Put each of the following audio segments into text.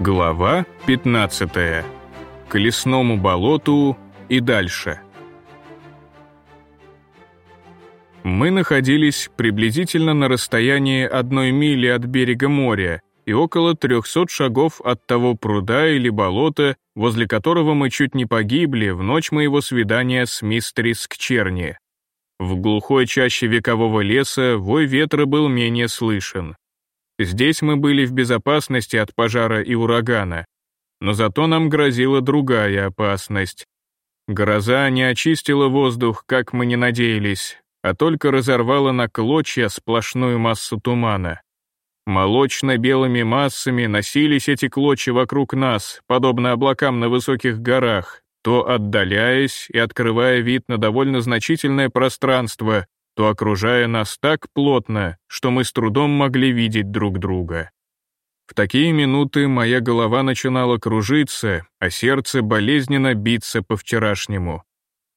Глава 15. К лесному болоту и дальше. Мы находились приблизительно на расстоянии одной мили от берега моря и около 300 шагов от того пруда или болота, возле которого мы чуть не погибли в ночь моего свидания с мистерис Кчерни. В глухой чаще векового леса вой ветра был менее слышен. Здесь мы были в безопасности от пожара и урагана. Но зато нам грозила другая опасность. Гроза не очистила воздух, как мы не надеялись, а только разорвала на клочья сплошную массу тумана. Молочно-белыми массами носились эти клочья вокруг нас, подобно облакам на высоких горах, то отдаляясь и открывая вид на довольно значительное пространство, то окружая нас так плотно, что мы с трудом могли видеть друг друга. В такие минуты моя голова начинала кружиться, а сердце болезненно биться по-вчерашнему.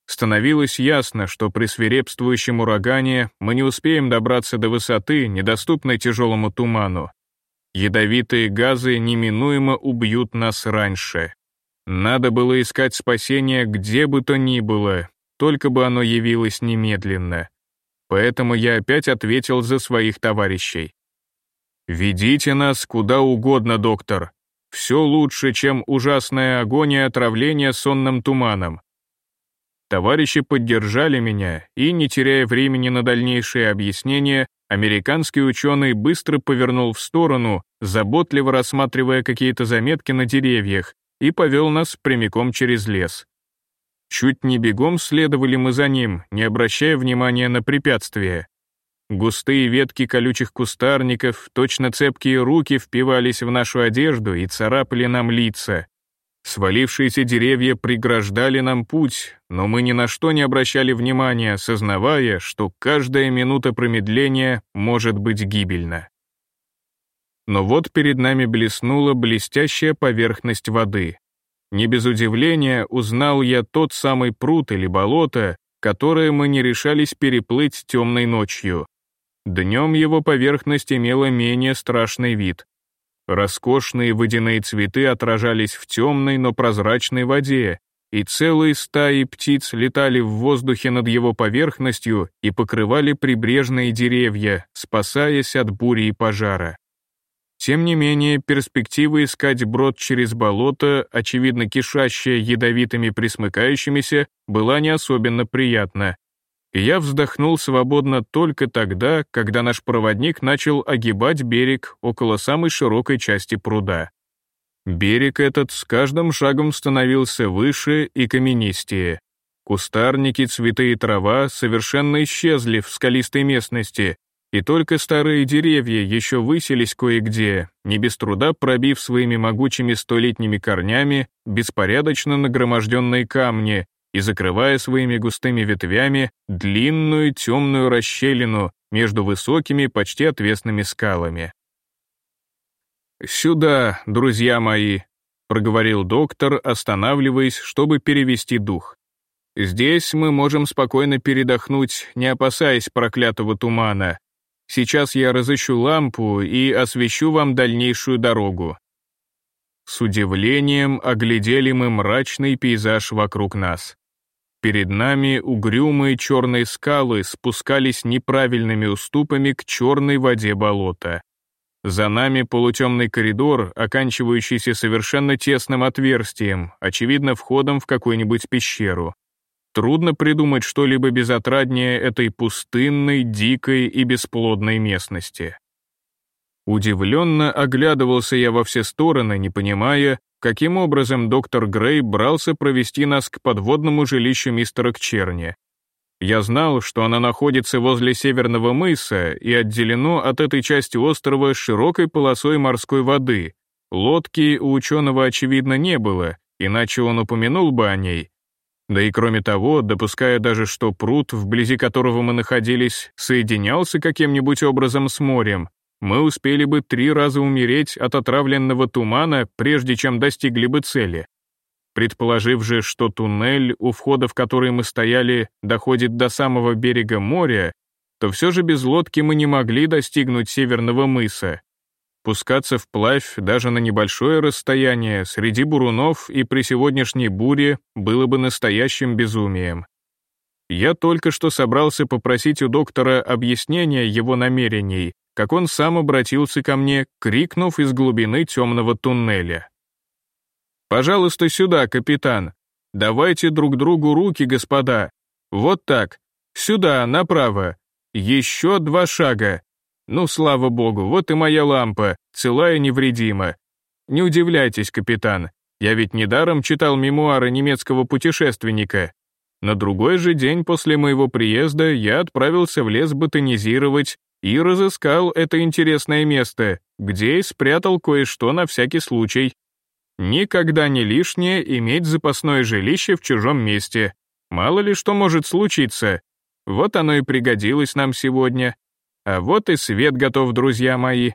Становилось ясно, что при свирепствующем урагане мы не успеем добраться до высоты, недоступной тяжелому туману. Ядовитые газы неминуемо убьют нас раньше. Надо было искать спасение где бы то ни было, только бы оно явилось немедленно поэтому я опять ответил за своих товарищей. «Ведите нас куда угодно, доктор. Все лучше, чем ужасная агония отравления сонным туманом». Товарищи поддержали меня, и, не теряя времени на дальнейшие объяснения, американский ученый быстро повернул в сторону, заботливо рассматривая какие-то заметки на деревьях, и повел нас прямиком через лес. Чуть не бегом следовали мы за ним, не обращая внимания на препятствия. Густые ветки колючих кустарников, точно цепкие руки впивались в нашу одежду и царапали нам лица. Свалившиеся деревья преграждали нам путь, но мы ни на что не обращали внимания, сознавая, что каждая минута промедления может быть гибельна. Но вот перед нами блеснула блестящая поверхность воды. Не без удивления узнал я тот самый пруд или болото, которое мы не решались переплыть темной ночью. Днем его поверхность имела менее страшный вид. Роскошные водяные цветы отражались в темной, но прозрачной воде, и целые стаи птиц летали в воздухе над его поверхностью и покрывали прибрежные деревья, спасаясь от бури и пожара. Тем не менее, перспектива искать брод через болото, очевидно кишащая ядовитыми присмыкающимися, была не особенно приятна. И я вздохнул свободно только тогда, когда наш проводник начал огибать берег около самой широкой части пруда. Берег этот с каждым шагом становился выше и каменистее. Кустарники, цветы и трава совершенно исчезли в скалистой местности, и только старые деревья еще высились кое-где, не без труда пробив своими могучими столетними корнями беспорядочно нагроможденные камни и закрывая своими густыми ветвями длинную темную расщелину между высокими, почти отвесными скалами. «Сюда, друзья мои», — проговорил доктор, останавливаясь, чтобы перевести дух. «Здесь мы можем спокойно передохнуть, не опасаясь проклятого тумана, Сейчас я разыщу лампу и освещу вам дальнейшую дорогу». С удивлением оглядели мы мрачный пейзаж вокруг нас. Перед нами угрюмые черные скалы спускались неправильными уступами к черной воде болота. За нами полутемный коридор, оканчивающийся совершенно тесным отверстием, очевидно, входом в какую-нибудь пещеру. Трудно придумать что-либо безотраднее этой пустынной, дикой и бесплодной местности. Удивленно оглядывался я во все стороны, не понимая, каким образом доктор Грей брался провести нас к подводному жилищу мистера Кчерни. Я знал, что она находится возле северного мыса и отделено от этой части острова широкой полосой морской воды. Лодки у ученого, очевидно, не было, иначе он упомянул бы о ней, да и кроме того, допуская даже, что пруд, вблизи которого мы находились, соединялся каким-нибудь образом с морем, мы успели бы три раза умереть от отравленного тумана, прежде чем достигли бы цели. Предположив же, что туннель, у входа в который мы стояли, доходит до самого берега моря, то все же без лодки мы не могли достигнуть северного мыса. Пускаться вплавь даже на небольшое расстояние среди бурунов и при сегодняшней буре было бы настоящим безумием. Я только что собрался попросить у доктора объяснения его намерений, как он сам обратился ко мне, крикнув из глубины темного туннеля. «Пожалуйста, сюда, капитан. Давайте друг другу руки, господа. Вот так. Сюда, направо. Еще два шага. Ну, слава богу, вот и моя лампа, целая невредима. Не удивляйтесь, капитан, я ведь недаром читал мемуары немецкого путешественника. На другой же день после моего приезда я отправился в лес ботанизировать и разыскал это интересное место, где и спрятал кое-что на всякий случай. Никогда не лишнее иметь запасное жилище в чужом месте. Мало ли что может случиться. Вот оно и пригодилось нам сегодня. А вот и свет готов, друзья мои.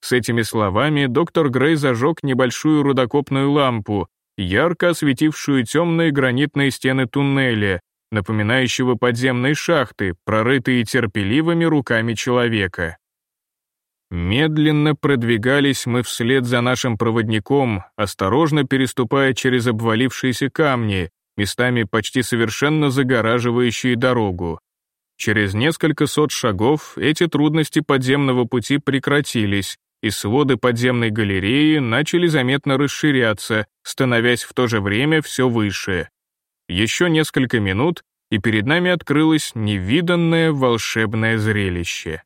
С этими словами доктор Грей зажег небольшую рудокопную лампу, ярко осветившую темные гранитные стены туннеля, напоминающего подземные шахты, прорытые терпеливыми руками человека. Медленно продвигались мы вслед за нашим проводником, осторожно переступая через обвалившиеся камни, местами почти совершенно загораживающие дорогу. Через несколько сот шагов эти трудности подземного пути прекратились, и своды подземной галереи начали заметно расширяться, становясь в то же время все выше. Еще несколько минут, и перед нами открылось невиданное волшебное зрелище.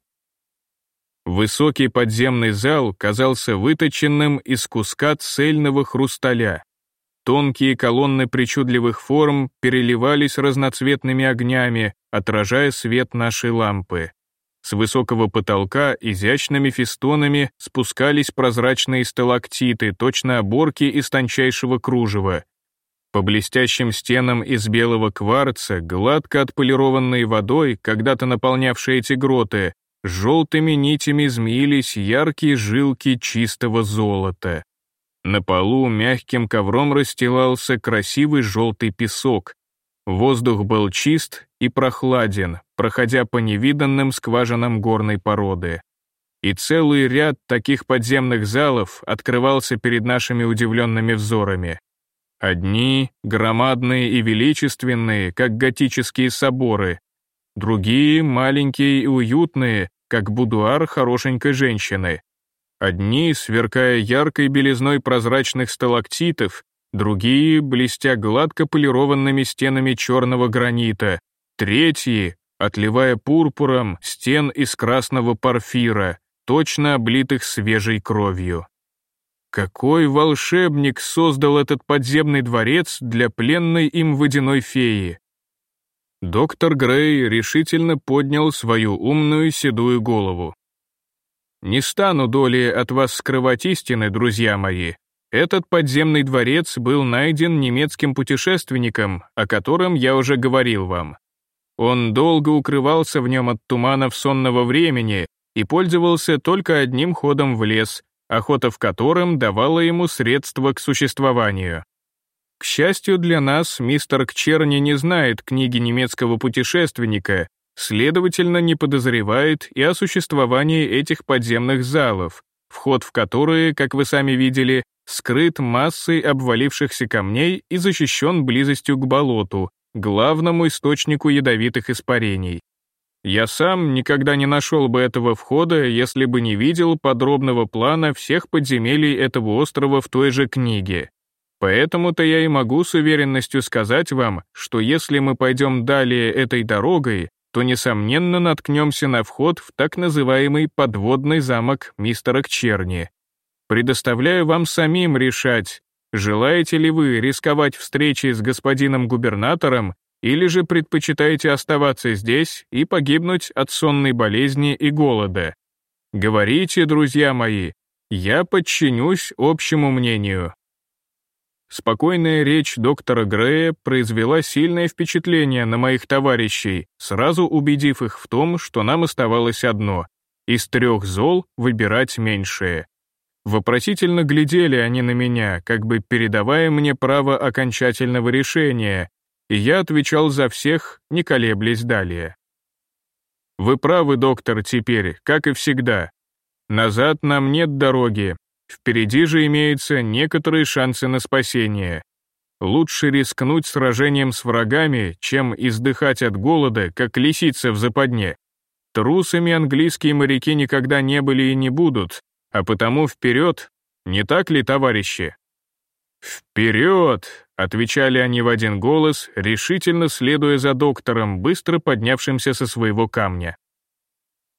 Высокий подземный зал казался выточенным из куска цельного хрусталя. Тонкие колонны причудливых форм переливались разноцветными огнями, отражая свет нашей лампы. С высокого потолка изящными фестонами спускались прозрачные сталактиты, точно оборки из тончайшего кружева. По блестящим стенам из белого кварца, гладко отполированной водой, когда-то наполнявшие эти гроты, желтыми нитями змеились яркие жилки чистого золота. На полу мягким ковром расстилался красивый желтый песок. Воздух был чист и прохладен, проходя по невиданным скважинам горной породы. И целый ряд таких подземных залов открывался перед нашими удивленными взорами. Одни — громадные и величественные, как готические соборы, другие — маленькие и уютные, как будуар хорошенькой женщины, Одни, сверкая яркой белизной прозрачных сталактитов, другие, блестя гладко полированными стенами черного гранита, третьи, отливая пурпуром стен из красного порфира, точно облитых свежей кровью. Какой волшебник создал этот подземный дворец для пленной им водяной феи? Доктор Грей решительно поднял свою умную седую голову. Не стану доли от вас скрывать истины, друзья мои. Этот подземный дворец был найден немецким путешественником, о котором я уже говорил вам. Он долго укрывался в нем от туманов сонного времени и пользовался только одним ходом в лес, охота в котором давала ему средства к существованию. К счастью для нас, мистер Кчерни не знает книги немецкого путешественника следовательно, не подозревает и о существовании этих подземных залов, вход в которые, как вы сами видели, скрыт массой обвалившихся камней и защищен близостью к болоту, главному источнику ядовитых испарений. Я сам никогда не нашел бы этого входа, если бы не видел подробного плана всех подземелий этого острова в той же книге. Поэтому-то я и могу с уверенностью сказать вам, что если мы пойдем далее этой дорогой, то, несомненно, наткнемся на вход в так называемый подводный замок мистера Кчерни. Предоставляю вам самим решать, желаете ли вы рисковать встречей с господином губернатором или же предпочитаете оставаться здесь и погибнуть от сонной болезни и голода. Говорите, друзья мои, я подчинюсь общему мнению. Спокойная речь доктора Грея произвела сильное впечатление на моих товарищей, сразу убедив их в том, что нам оставалось одно — из трех зол выбирать меньшее. Вопросительно глядели они на меня, как бы передавая мне право окончательного решения, и я отвечал за всех, не колеблясь далее. «Вы правы, доктор, теперь, как и всегда. Назад нам нет дороги. Впереди же имеются некоторые шансы на спасение. Лучше рискнуть сражением с врагами, чем издыхать от голода, как лисица в западне. Трусами английские моряки никогда не были и не будут, а потому вперед, не так ли, товарищи? «Вперед!» — отвечали они в один голос, решительно следуя за доктором, быстро поднявшимся со своего камня.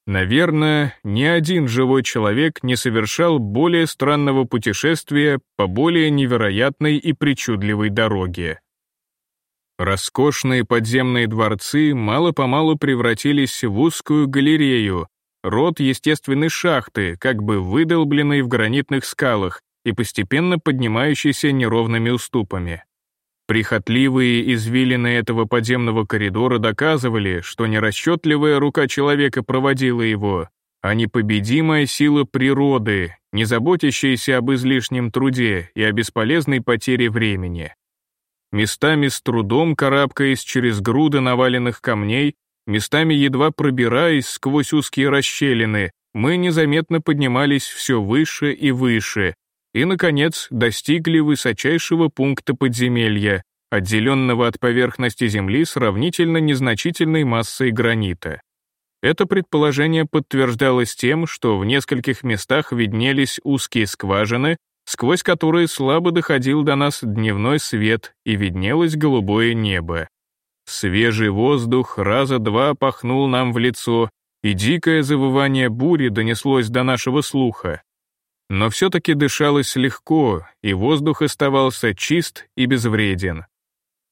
Наверное, ни один живой человек не совершал более странного путешествия по более невероятной и причудливой дороге. Роскошные подземные дворцы мало-помалу превратились в узкую галерею, рот естественной шахты, как бы выдолбленной в гранитных скалах и постепенно поднимающейся неровными уступами. Прихотливые извилины этого подземного коридора доказывали, что не расчетливая рука человека проводила его, а непобедимая сила природы, не заботящаяся об излишнем труде и о бесполезной потере времени. Местами с трудом карабкаясь через груды наваленных камней, местами едва пробираясь сквозь узкие расщелины, мы незаметно поднимались все выше и выше, и, наконец, достигли высочайшего пункта подземелья, отделенного от поверхности Земли сравнительно незначительной массой гранита. Это предположение подтверждалось тем, что в нескольких местах виднелись узкие скважины, сквозь которые слабо доходил до нас дневной свет и виднелось голубое небо. Свежий воздух раза два пахнул нам в лицо, и дикое завывание бури донеслось до нашего слуха. Но все-таки дышалось легко, и воздух оставался чист и безвреден.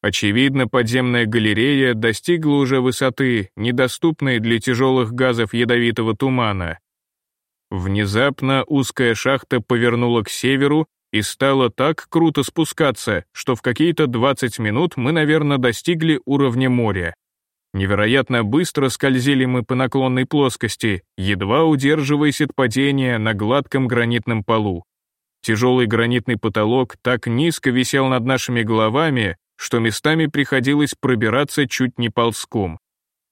Очевидно, подземная галерея достигла уже высоты, недоступной для тяжелых газов ядовитого тумана, Внезапно узкая шахта повернула к северу и стала так круто спускаться, что в какие-то 20 минут мы, наверное, достигли уровня моря. Невероятно быстро скользили мы по наклонной плоскости, едва удерживаясь от падения на гладком гранитном полу. Тяжелый гранитный потолок так низко висел над нашими головами, что местами приходилось пробираться чуть не ползком.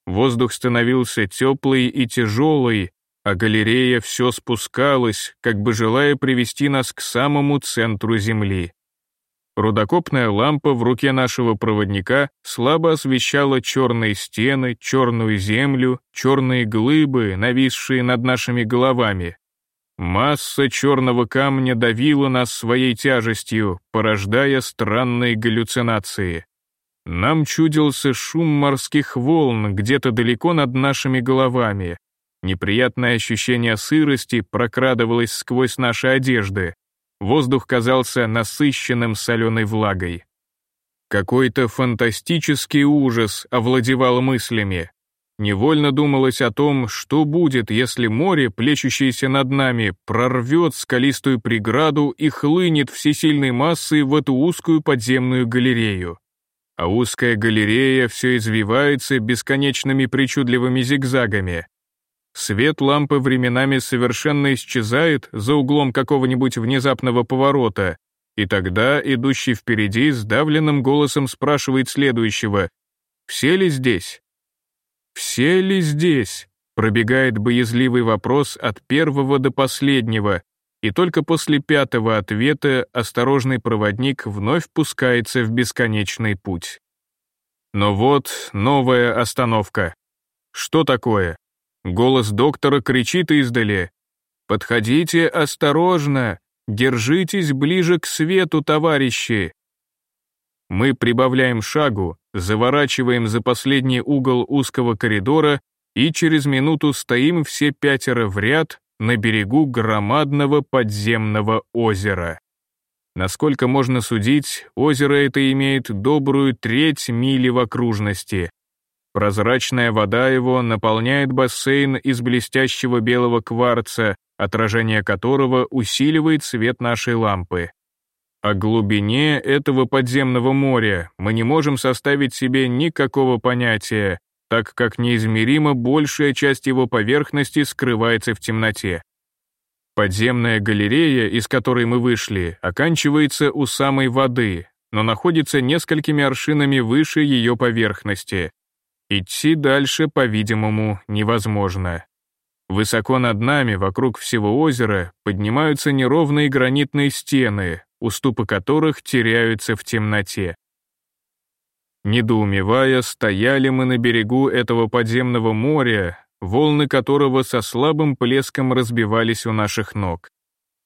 Воздух становился теплый и тяжелый, а галерея все спускалась, как бы желая привести нас к самому центру Земли. Рудокопная лампа в руке нашего проводника слабо освещала черные стены, черную землю, черные глыбы, нависшие над нашими головами. Масса черного камня давила нас своей тяжестью, порождая странные галлюцинации. Нам чудился шум морских волн где-то далеко над нашими головами, Неприятное ощущение сырости прокрадывалось сквозь наши одежды. Воздух казался насыщенным соленой влагой. Какой-то фантастический ужас овладевал мыслями. Невольно думалось о том, что будет, если море, плещущееся над нами, прорвет скалистую преграду и хлынет всесильной массой в эту узкую подземную галерею. А узкая галерея все извивается бесконечными причудливыми зигзагами, Свет лампы временами совершенно исчезает за углом какого-нибудь внезапного поворота, и тогда идущий впереди сдавленным голосом спрашивает следующего «Все ли здесь?» «Все ли здесь?» пробегает боязливый вопрос от первого до последнего, и только после пятого ответа осторожный проводник вновь пускается в бесконечный путь. Но вот новая остановка. Что такое? Голос доктора кричит издали. «Подходите осторожно! Держитесь ближе к свету, товарищи!» Мы прибавляем шагу, заворачиваем за последний угол узкого коридора и через минуту стоим все пятеро в ряд на берегу громадного подземного озера. Насколько можно судить, озеро это имеет добрую треть мили в окружности, Прозрачная вода его наполняет бассейн из блестящего белого кварца, отражение которого усиливает свет нашей лампы. О глубине этого подземного моря мы не можем составить себе никакого понятия, так как неизмеримо большая часть его поверхности скрывается в темноте. Подземная галерея, из которой мы вышли, оканчивается у самой воды, но находится несколькими аршинами выше ее поверхности. Идти дальше, по-видимому, невозможно. Высоко над нами, вокруг всего озера, поднимаются неровные гранитные стены, уступы которых теряются в темноте. Недоумевая, стояли мы на берегу этого подземного моря, волны которого со слабым плеском разбивались у наших ног.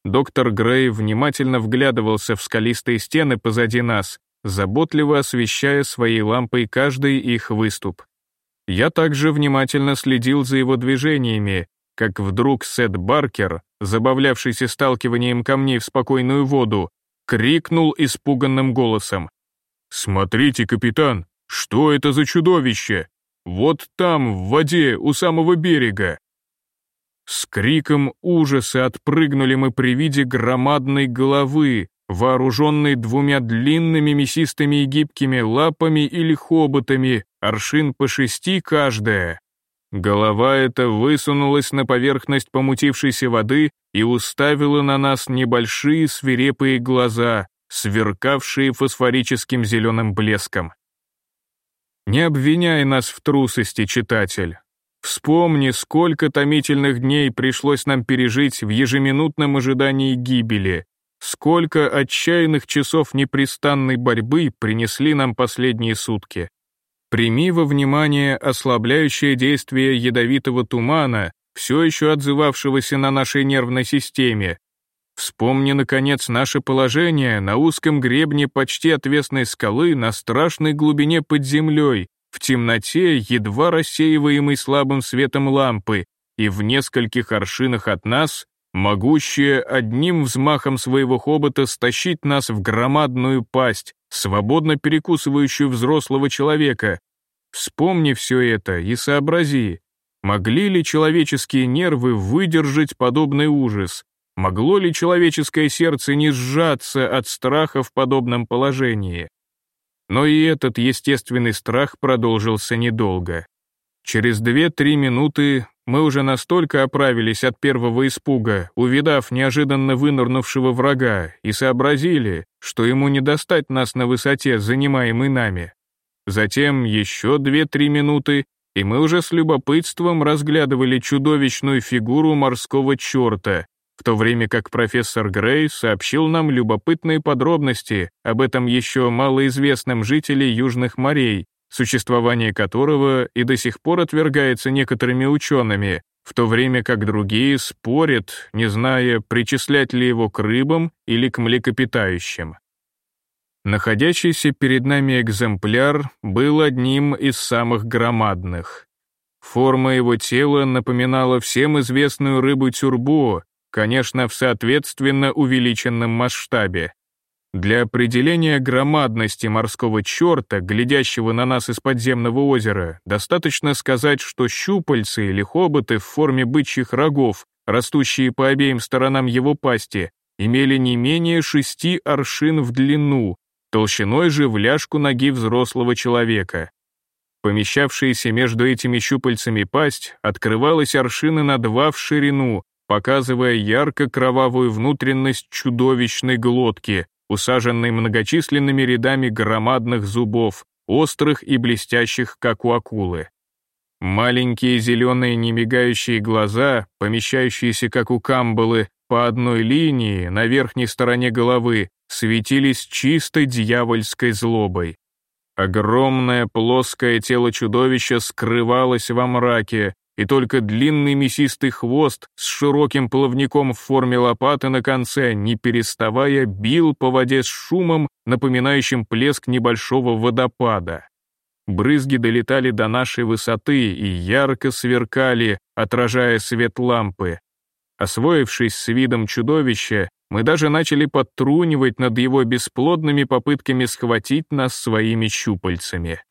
Доктор Грей внимательно вглядывался в скалистые стены позади нас, заботливо освещая своей лампой каждый их выступ. Я также внимательно следил за его движениями, как вдруг Сет Баркер, забавлявшийся сталкиванием камней в спокойную воду, крикнул испуганным голосом. «Смотрите, капитан, что это за чудовище? Вот там, в воде, у самого берега!» С криком ужаса отпрыгнули мы при виде громадной головы, вооруженной двумя длинными мясистыми и гибкими лапами или хоботами, аршин по шести каждая. Голова эта высунулась на поверхность помутившейся воды и уставила на нас небольшие свирепые глаза, сверкавшие фосфорическим зеленым блеском. Не обвиняй нас в трусости, читатель. Вспомни, сколько томительных дней пришлось нам пережить в ежеминутном ожидании гибели, сколько отчаянных часов непрестанной борьбы принесли нам последние сутки. Прими во внимание ослабляющее действие ядовитого тумана, все еще отзывавшегося на нашей нервной системе, Вспомни, наконец, наше положение на узком гребне почти отвесной скалы на страшной глубине под землей, в темноте, едва рассеиваемой слабым светом лампы, и в нескольких аршинах от нас, могущая одним взмахом своего хобота стащить нас в громадную пасть, свободно перекусывающую взрослого человека. Вспомни все это и сообрази, могли ли человеческие нервы выдержать подобный ужас, Могло ли человеческое сердце не сжаться от страха в подобном положении? Но и этот естественный страх продолжился недолго. Через две-три минуты мы уже настолько оправились от первого испуга, увидав неожиданно вынырнувшего врага, и сообразили, что ему не достать нас на высоте, занимаемой нами. Затем еще две-три минуты, и мы уже с любопытством разглядывали чудовищную фигуру морского черта, в то время как профессор Грей сообщил нам любопытные подробности об этом еще малоизвестном жителе Южных морей, существование которого и до сих пор отвергается некоторыми учеными, в то время как другие спорят, не зная, причислять ли его к рыбам или к млекопитающим. Находящийся перед нами экземпляр был одним из самых громадных. Форма его тела напоминала всем известную рыбу тюрбо, конечно, в соответственно увеличенном масштабе. Для определения громадности морского черта, глядящего на нас из подземного озера, достаточно сказать, что щупальцы или хоботы в форме бычьих рогов, растущие по обеим сторонам его пасти, имели не менее шести аршин в длину, толщиной же в ляжку ноги взрослого человека. Помещавшаяся между этими щупальцами пасть открывалась аршины на два в ширину, показывая ярко-кровавую внутренность чудовищной глотки, усаженной многочисленными рядами громадных зубов, острых и блестящих, как у акулы. Маленькие зеленые немигающие глаза, помещающиеся, как у камбалы, по одной линии на верхней стороне головы, светились чистой дьявольской злобой. Огромное плоское тело чудовища скрывалось во мраке, и только длинный мясистый хвост с широким плавником в форме лопаты на конце, не переставая, бил по воде с шумом, напоминающим плеск небольшого водопада. Брызги долетали до нашей высоты и ярко сверкали, отражая свет лампы. Освоившись с видом чудовища, мы даже начали подтрунивать над его бесплодными попытками схватить нас своими щупальцами.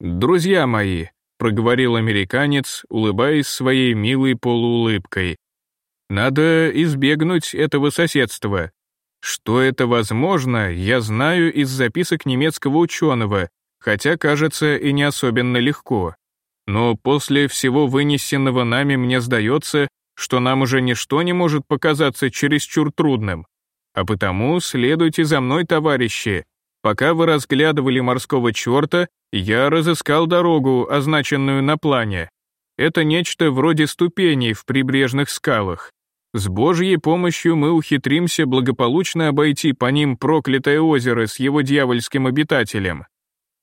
«Друзья мои», проговорил американец, улыбаясь своей милой полуулыбкой. «Надо избегнуть этого соседства. Что это возможно, я знаю из записок немецкого ученого, хотя, кажется, и не особенно легко. Но после всего вынесенного нами мне сдается, что нам уже ничто не может показаться чересчур трудным. А потому следуйте за мной, товарищи, Пока вы разглядывали морского черта, я разыскал дорогу, означенную на плане. это нечто вроде ступеней в прибрежных скалах. С Божьей помощью мы ухитримся благополучно обойти по ним проклятое озеро с его дьявольским обитателем.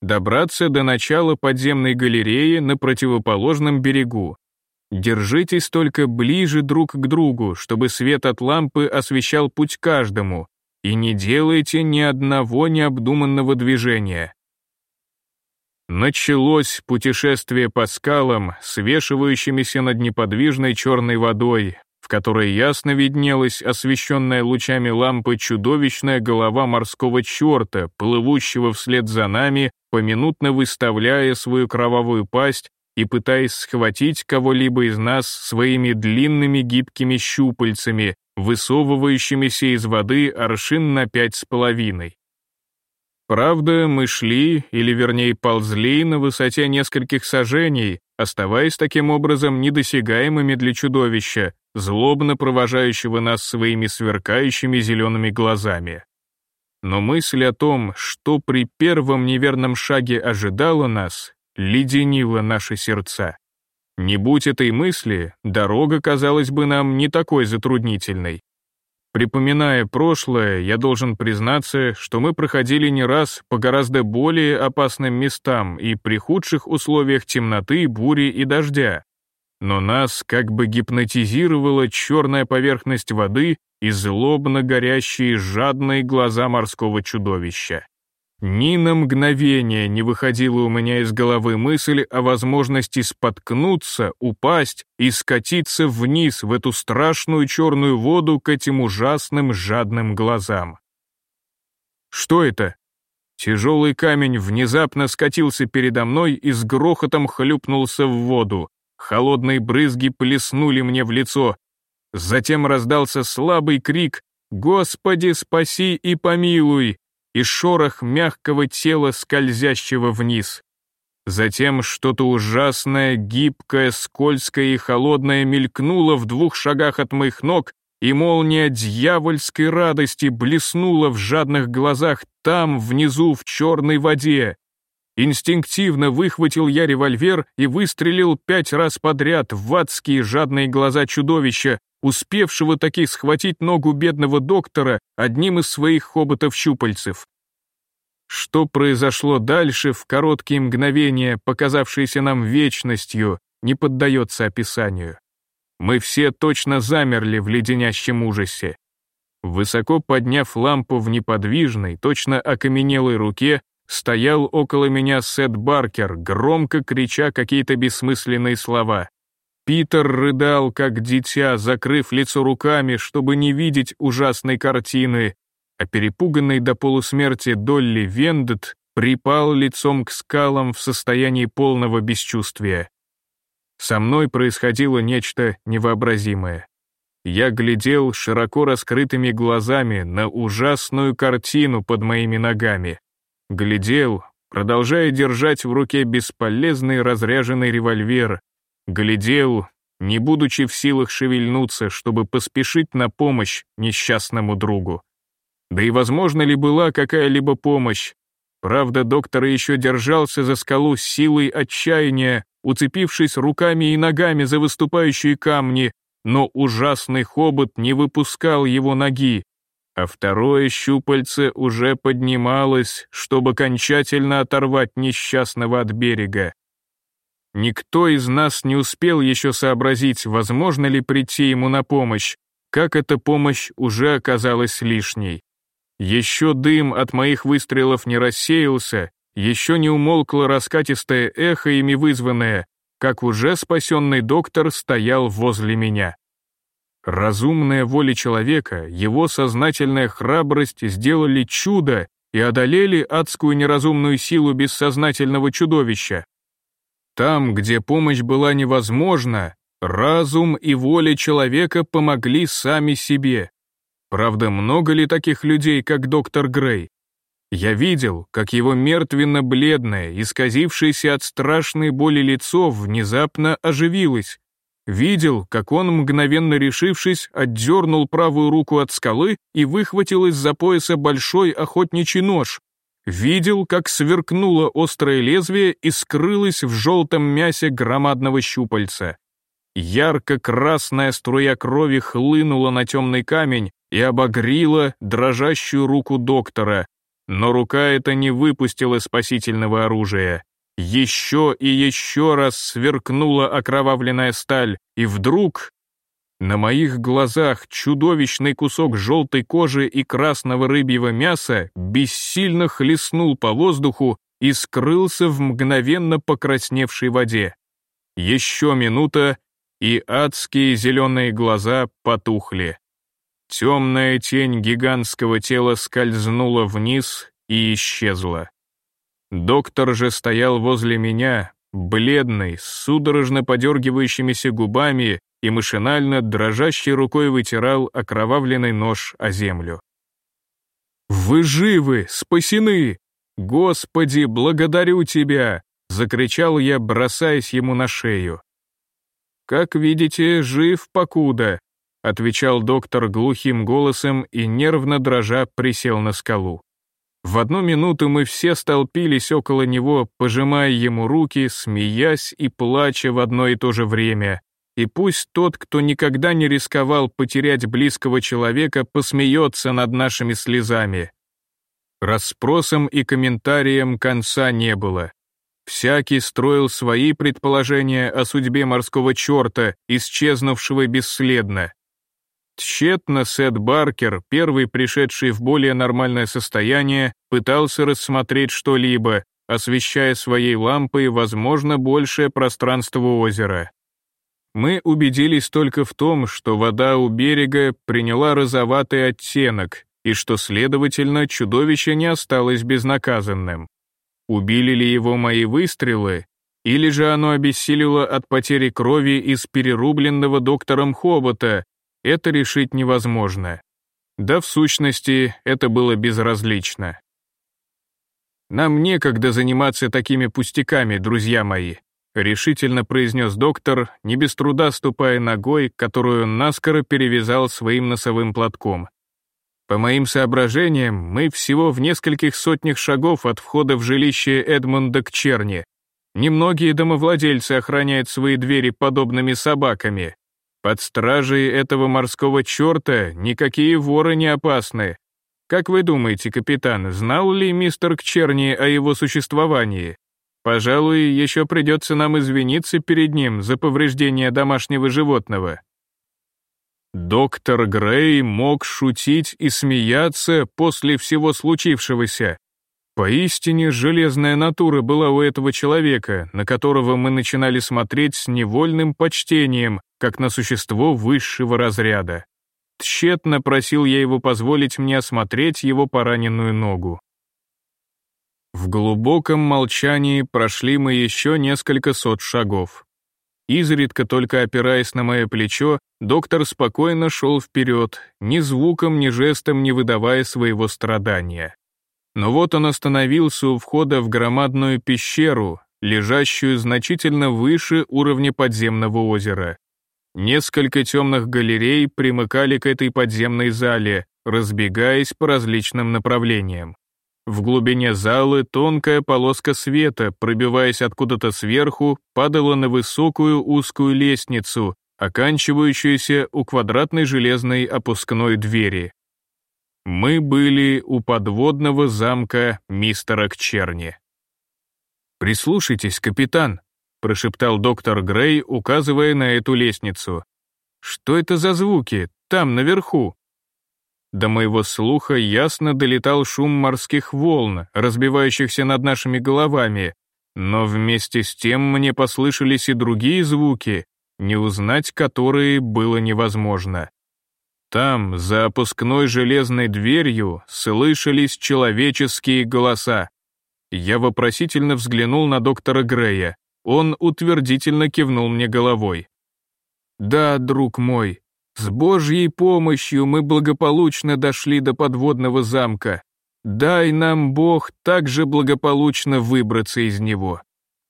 Добраться до начала подземной галереи на противоположном берегу. Держитесь только ближе друг к другу, чтобы свет от лампы освещал путь каждому, и не делайте ни одного необдуманного движения. Началось путешествие по скалам, свешивающимися над неподвижной черной водой, которой ясно виднелась освещенная лучами лампы чудовищная голова морского черта, плывущего вслед за нами, поминутно выставляя свою кровавую пасть и пытаясь схватить кого-либо из нас своими длинными гибкими щупальцами, высовывающимися из воды аршин на пять с половиной. Правда, мы шли, или вернее ползли на высоте нескольких сажений, оставаясь таким образом недосягаемыми для чудовища, злобно провожающего нас своими сверкающими зелеными глазами. Но мысль о том, что при первом неверном шаге ожидало нас, леденила наши сердца. Не будь этой мысли, дорога казалась бы нам не такой затруднительной. Припоминая прошлое, я должен признаться, что мы проходили не раз по гораздо более опасным местам и при худших условиях темноты, бури и дождя. Но нас как бы гипнотизировала черная поверхность воды и злобно горящие жадные глаза морского чудовища. Ни на мгновение не выходила у меня из головы мысль о возможности споткнуться, упасть и скатиться вниз в эту страшную черную воду к этим ужасным жадным глазам. Что это? Тяжелый камень внезапно скатился передо мной и с грохотом хлюпнулся в воду. Холодные брызги плеснули мне в лицо. Затем раздался слабый крик «Господи, спаси и помилуй!» и шорох мягкого тела, скользящего вниз. Затем что-то ужасное, гибкое, скользкое и холодное мелькнуло в двух шагах от моих ног, и молния дьявольской радости блеснула в жадных глазах там, внизу, в черной воде. Инстинктивно выхватил я револьвер и выстрелил пять раз подряд в адские жадные глаза чудовища, успевшего таки схватить ногу бедного доктора одним из своих хоботов-щупальцев. Что произошло дальше в короткие мгновения, показавшиеся нам вечностью, не поддается описанию. Мы все точно замерли в леденящем ужасе. Высоко подняв лампу в неподвижной, точно окаменелой руке, стоял около меня Сет Баркер, громко крича какие-то бессмысленные слова. Питер рыдал, как дитя, закрыв лицо руками, чтобы не видеть ужасной картины, а перепуганный до полусмерти Долли Вендет припал лицом к скалам в состоянии полного бесчувствия. Со мной происходило нечто невообразимое. Я глядел широко раскрытыми глазами на ужасную картину под моими ногами. Глядел, продолжая держать в руке бесполезный разряженный револьвер, глядел, не будучи в силах шевельнуться, чтобы поспешить на помощь несчастному другу. Да и возможно ли была какая-либо помощь? Правда, доктор еще держался за скалу с силой отчаяния, уцепившись руками и ногами за выступающие камни, но ужасный хобот не выпускал его ноги, а второе щупальце уже поднималось, чтобы окончательно оторвать несчастного от берега. Никто из нас не успел еще сообразить, возможно ли прийти ему на помощь, как эта помощь уже оказалась лишней. Еще дым от моих выстрелов не рассеялся, еще не умолкло раскатистое эхо ими вызванное, как уже спасенный доктор стоял возле меня. Разумная воля человека, его сознательная храбрость сделали чудо и одолели адскую неразумную силу бессознательного чудовища. Там, где помощь была невозможна, разум и воля человека помогли сами себе. Правда, много ли таких людей, как доктор Грей? Я видел, как его мертвенно-бледное, исказившееся от страшной боли лицо внезапно оживилось. Видел, как он, мгновенно решившись, отдернул правую руку от скалы и выхватил из-за пояса большой охотничий нож, видел, как сверкнуло острое лезвие и скрылось в желтом мясе громадного щупальца. Ярко-красная струя крови хлынула на темный камень и обогрила дрожащую руку доктора, но рука эта не выпустила спасительного оружия. Еще и еще раз сверкнула окровавленная сталь, и вдруг на моих глазах чудовищный кусок желтой кожи и красного рыбьего мяса бессильно хлестнул по воздуху и скрылся в мгновенно покрасневшей воде. Еще минута, и адские зеленые глаза потухли. Темная тень гигантского тела скользнула вниз и исчезла. Доктор же стоял возле меня, бледный, с судорожно подергивающимися губами и машинально дрожащей рукой вытирал окровавленный нож о землю. «Вы живы, спасены! Господи, благодарю Тебя!» — закричал я, бросаясь ему на шею. «Как видите, жив покуда», — отвечал доктор глухим голосом и, нервно дрожа, присел на скалу. В одну минуту мы все столпились около него, пожимая ему руки, смеясь и плача в одно и то же время. И пусть тот, кто никогда не рисковал потерять близкого человека, посмеется над нашими слезами. Расспросам и комментариям конца не было. Всякий строил свои предположения о судьбе морского черта, исчезнувшего бесследно. Тщетно Сет Баркер, первый пришедший в более нормальное состояние, пытался рассмотреть что-либо, освещая своей лампой, возможно, большее пространство озера. Мы убедились только в том, что вода у берега приняла розоватый оттенок и что, следовательно, чудовище не осталось безнаказанным. Убили ли его мои выстрелы, или же оно обессилило от потери крови из перерубленного доктором хобота, это решить невозможно. Да, в сущности, это было безразлично. Нам некогда заниматься такими пустяками, друзья мои, решительно произнес доктор, не без труда ступая ногой, которую он наскоро перевязал своим носовым платком. По моим соображениям, мы всего в нескольких сотнях шагов от входа в жилище Эдмунда к Черни. Немногие домовладельцы охраняют свои двери подобными собаками. Под стражей этого морского черта никакие воры не опасны. Как вы думаете, капитан, знал ли мистер Кчерни о его существовании? Пожалуй, еще придется нам извиниться перед ним за повреждение домашнего животного. Доктор Грей мог шутить и смеяться после всего случившегося. Поистине железная натура была у этого человека, на которого мы начинали смотреть с невольным почтением, как на существо высшего разряда. Тщетно просил я его позволить мне осмотреть его пораненную ногу. В глубоком молчании прошли мы еще несколько сот шагов. Изредка только опираясь на мое плечо, доктор спокойно шел вперед, ни звуком, ни жестом не выдавая своего страдания. Но вот он остановился у входа в громадную пещеру, лежащую значительно выше уровня подземного озера. Несколько темных галерей примыкали к этой подземной зале, разбегаясь по различным направлениям. В глубине залы тонкая полоска света, пробиваясь откуда-то сверху, падала на высокую узкую лестницу, оканчивающуюся у квадратной железной опускной двери. Мы были у подводного замка мистера Кчерни. «Прислушайтесь, капитан», — прошептал доктор Грей, указывая на эту лестницу. «Что это за звуки? Там, наверху?» До моего слуха ясно долетал шум морских волн, разбивающихся над нашими головами, но вместе с тем мне послышались и другие звуки, не узнать которые было невозможно. Там, за опускной железной дверью, слышались человеческие голоса. Я вопросительно взглянул на доктора Грея. Он утвердительно кивнул мне головой. «Да, друг мой, с Божьей помощью мы благополучно дошли до подводного замка. Дай нам, Бог, также благополучно выбраться из него»,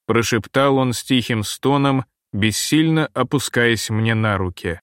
прошептал он с тихим стоном, бессильно опускаясь мне на руки.